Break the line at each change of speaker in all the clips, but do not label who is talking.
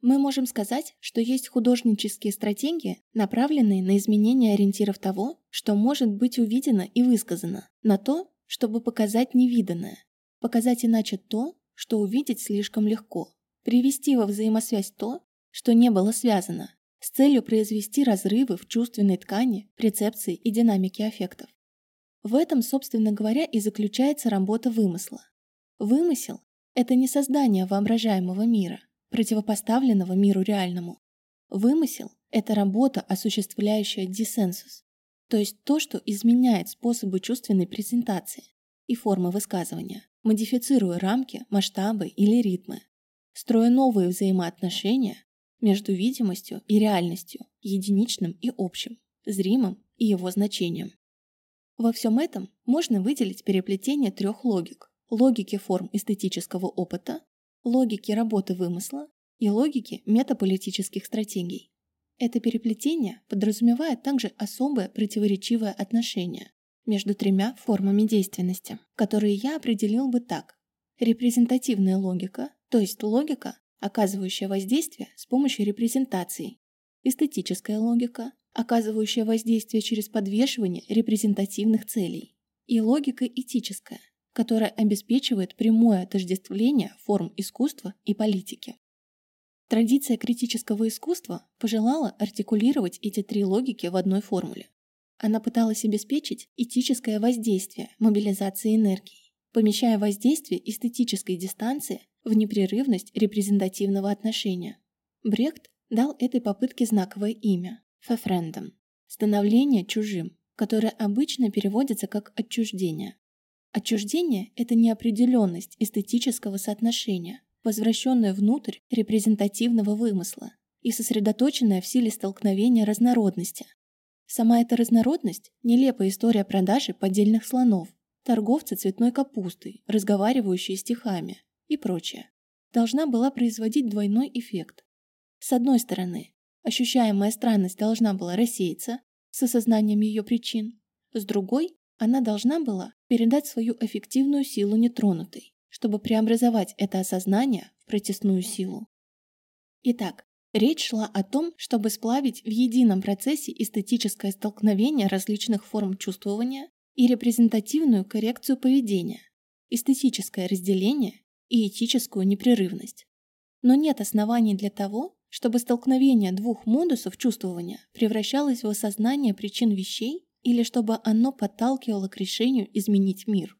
Мы можем сказать, что есть художнические стратегии, направленные на изменение ориентиров того, что может быть увидено и высказано, на то, чтобы показать невиданное, показать иначе то, что увидеть слишком легко, привести во взаимосвязь то, что не было связано, с целью произвести разрывы в чувственной ткани, прецепции и динамике аффектов. В этом, собственно говоря, и заключается работа вымысла. Вымысел – это не создание воображаемого мира, противопоставленного миру реальному. Вымысел – это работа, осуществляющая диссенсус, то есть то, что изменяет способы чувственной презентации и формы высказывания, модифицируя рамки, масштабы или ритмы, строя новые взаимоотношения между видимостью и реальностью, единичным и общим, зримым и его значением. Во всем этом можно выделить переплетение трех логик – логики форм эстетического опыта, логики работы вымысла и логики метаполитических стратегий. Это переплетение подразумевает также особое противоречивое отношение между тремя формами действенности, которые я определил бы так. Репрезентативная логика, то есть логика, оказывающая воздействие с помощью репрезентации. Эстетическая логика, оказывающая воздействие через подвешивание репрезентативных целей. И логика этическая, которая обеспечивает прямое отождествление форм искусства и политики. Традиция критического искусства пожелала артикулировать эти три логики в одной формуле. Она пыталась обеспечить этическое воздействие мобилизации энергии, помещая воздействие эстетической дистанции в непрерывность репрезентативного отношения. Брехт дал этой попытке знаковое имя – «фефрендом» – становление чужим, которое обычно переводится как «отчуждение». Отчуждение – это неопределенность эстетического соотношения, возвращенная внутрь репрезентативного вымысла и сосредоточенная в силе столкновения разнородности. Сама эта разнородность – нелепая история продажи поддельных слонов, торговцы цветной капустой, разговаривающие стихами и прочее, должна была производить двойной эффект. С одной стороны, ощущаемая странность должна была рассеяться с осознанием ее причин, с другой она должна была передать свою эффективную силу нетронутой, чтобы преобразовать это осознание в протестную силу. Итак, речь шла о том, чтобы сплавить в едином процессе эстетическое столкновение различных форм чувствования и репрезентативную коррекцию поведения, эстетическое разделение и этическую непрерывность. Но нет оснований для того, чтобы столкновение двух модусов чувствования превращалось в осознание причин вещей или чтобы оно подталкивало к решению изменить мир.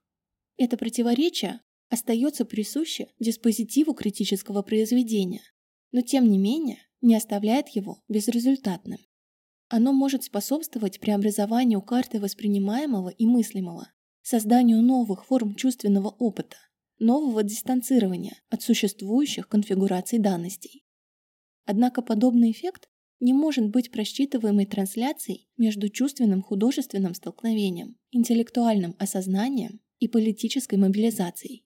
Это противоречие остается присуще диспозитиву критического произведения, но тем не менее не оставляет его безрезультатным. Оно может способствовать преобразованию карты воспринимаемого и мыслимого, созданию новых форм чувственного опыта, нового дистанцирования от существующих конфигураций данностей. Однако подобный эффект не может быть просчитываемой трансляцией между чувственным художественным столкновением, интеллектуальным осознанием и политической мобилизацией.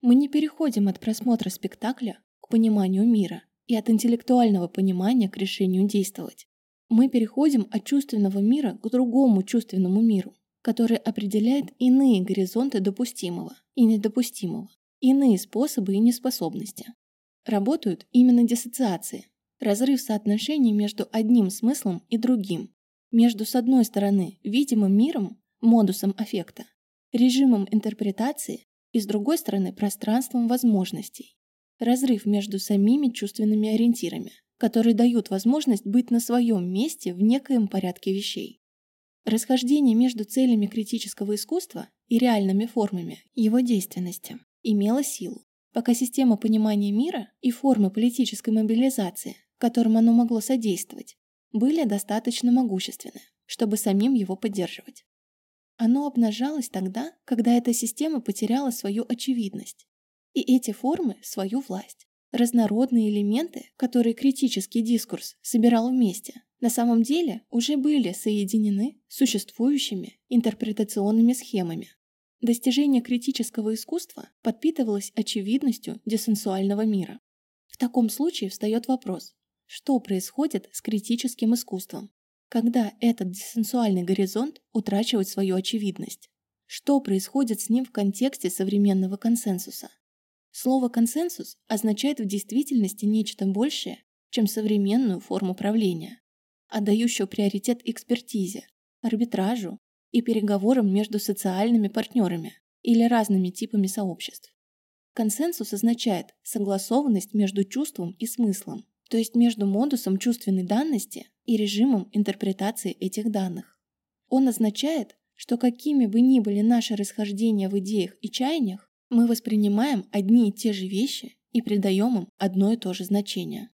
Мы не переходим от просмотра спектакля к пониманию мира и от интеллектуального понимания к решению действовать. Мы переходим от чувственного мира к другому чувственному миру, который определяет иные горизонты допустимого и недопустимого, иные способы и неспособности. Работают именно диссоциации, разрыв соотношений между одним смыслом и другим, между, с одной стороны, видимым миром, модусом аффекта, режимом интерпретации и, с другой стороны, пространством возможностей. Разрыв между самими чувственными ориентирами, которые дают возможность быть на своем месте в некоем порядке вещей. Расхождение между целями критического искусства и реальными формами его действенности имело силу, пока система понимания мира и формы политической мобилизации которым оно могло содействовать, были достаточно могущественны, чтобы самим его поддерживать. Оно обнажалось тогда, когда эта система потеряла свою очевидность, и эти формы – свою власть. Разнородные элементы, которые критический дискурс собирал вместе, на самом деле уже были соединены существующими интерпретационными схемами. Достижение критического искусства подпитывалось очевидностью десенсуального мира. В таком случае встает вопрос, что происходит с критическим искусством, когда этот диссенсуальный горизонт утрачивает свою очевидность. Что происходит с ним в контексте современного консенсуса? Слово «консенсус» означает в действительности нечто большее, чем современную форму правления, отдающую приоритет экспертизе, арбитражу и переговорам между социальными партнерами или разными типами сообществ. Консенсус означает согласованность между чувством и смыслом, то есть между модусом чувственной данности и режимом интерпретации этих данных. Он означает, что какими бы ни были наши расхождения в идеях и чаяниях, мы воспринимаем одни и те же вещи и придаем им одно и то же значение.